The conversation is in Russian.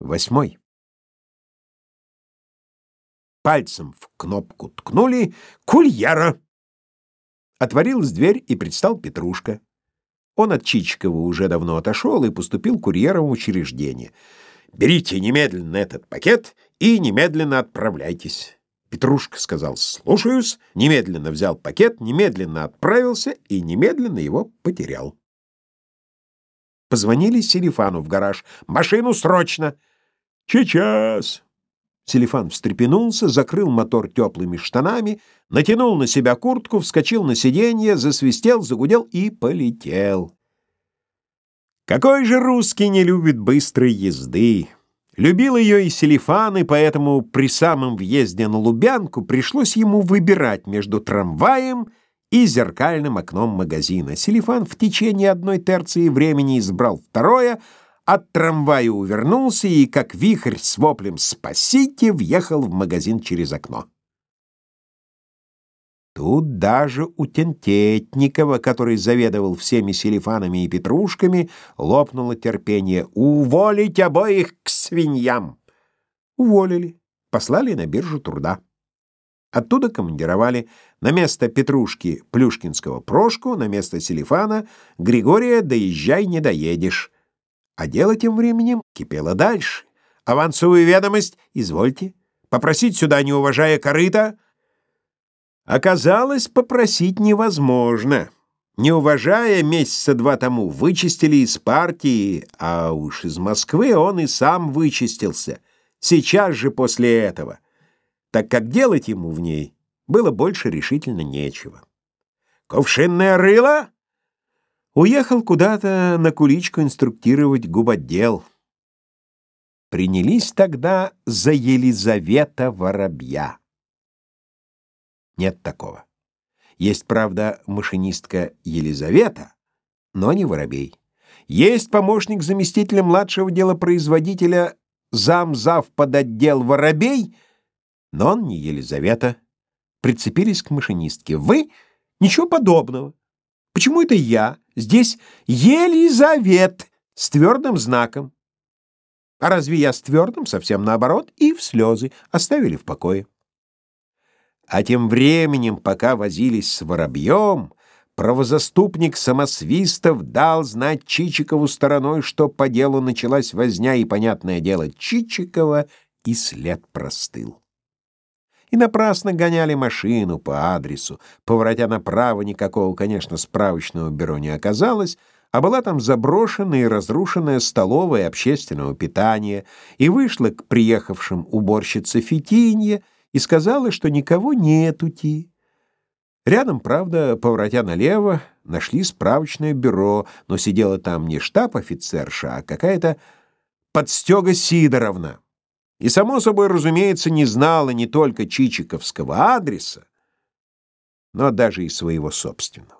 Восьмой. Пальцем в кнопку ткнули «Кульера!». Отворилась дверь, и предстал Петрушка. Он от Чичикова уже давно отошел и поступил курьером в учреждение. «Берите немедленно этот пакет и немедленно отправляйтесь». Петрушка сказал «слушаюсь», немедленно взял пакет, немедленно отправился и немедленно его потерял. Позвонили Селифану в гараж. «Машину срочно!» «Сейчас!» Селифан встрепенулся, закрыл мотор теплыми штанами, натянул на себя куртку, вскочил на сиденье, засвистел, загудел и полетел. Какой же русский не любит быстрой езды? Любил ее и Селифан, и поэтому при самом въезде на Лубянку пришлось ему выбирать между трамваем и зеркальным окном магазина. Селифан в течение одной терции времени избрал второе, от трамвая увернулся и, как вихрь с воплем «Спасите!» въехал в магазин через окно. Тут даже у Тентетникова, который заведовал всеми селифанами и петрушками, лопнуло терпение. «Уволить обоих к свиньям!» Уволили, послали на биржу труда. Оттуда командировали на место Петрушки Плюшкинского Прошку, на место Селифана Григория «Доезжай, не доедешь». А дело тем временем кипело дальше. Авансовую ведомость, извольте, попросить сюда, не уважая корыта. Оказалось, попросить невозможно. Не уважая, месяца два тому вычистили из партии, а уж из Москвы он и сам вычистился. Сейчас же после этого — так как делать ему в ней было больше решительно нечего. «Кувшинное рыло!» Уехал куда-то на куличку инструктировать губотдел. Принялись тогда за Елизавета Воробья. Нет такого. Есть, правда, машинистка Елизавета, но не Воробей. Есть помощник заместителя младшего делопроизводителя зам-зав под отдел Воробей — но он не Елизавета. Прицепились к машинистке. Вы? Ничего подобного. Почему это я? Здесь Елизавет с твердым знаком. А разве я с твердым? Совсем наоборот. И в слезы. Оставили в покое. А тем временем, пока возились с воробьем, правозаступник Самосвистов дал знать Чичикову стороной, что по делу началась возня, и, понятное дело, Чичикова и след простыл и напрасно гоняли машину по адресу. Поворотя направо, никакого, конечно, справочного бюро не оказалось, а была там заброшенная и разрушенная столовая общественного питания, и вышла к приехавшим уборщице Фитинье и сказала, что никого нетути. Рядом, правда, поворотя налево, нашли справочное бюро, но сидела там не штаб-офицерша, а какая-то подстега Сидоровна и, само собой, разумеется, не знала не только чичиковского адреса, но даже и своего собственного.